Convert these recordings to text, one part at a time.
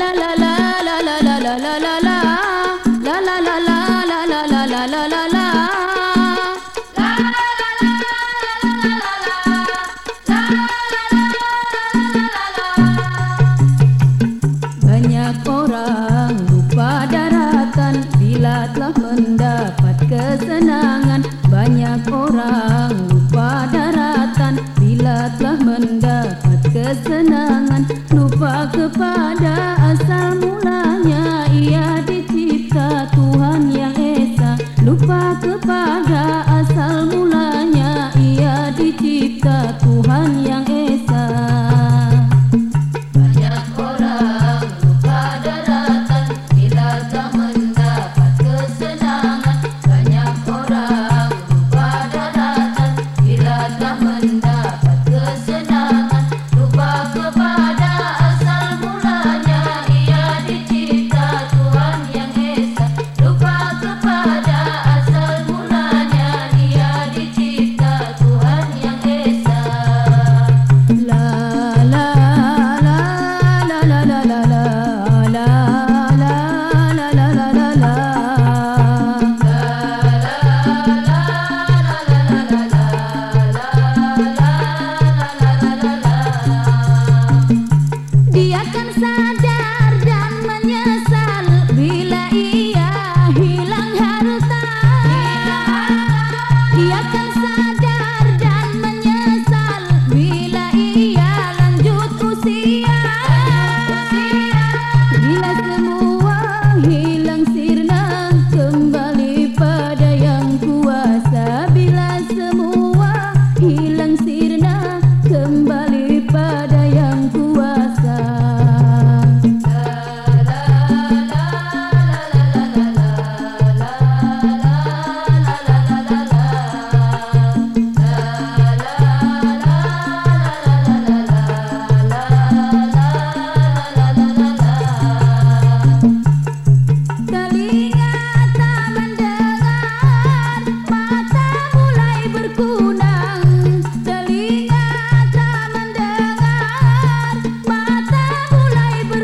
Banyak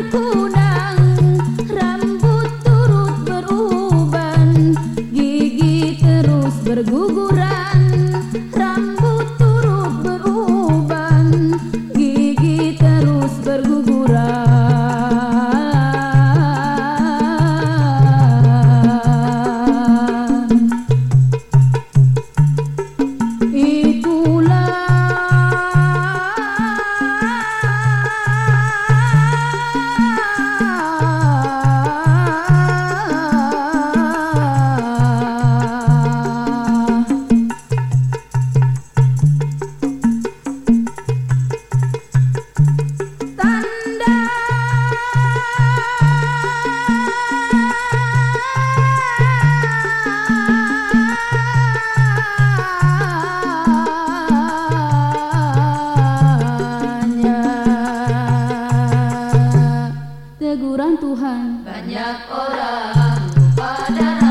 cura. teguran Tuhan. Banyak orang pada.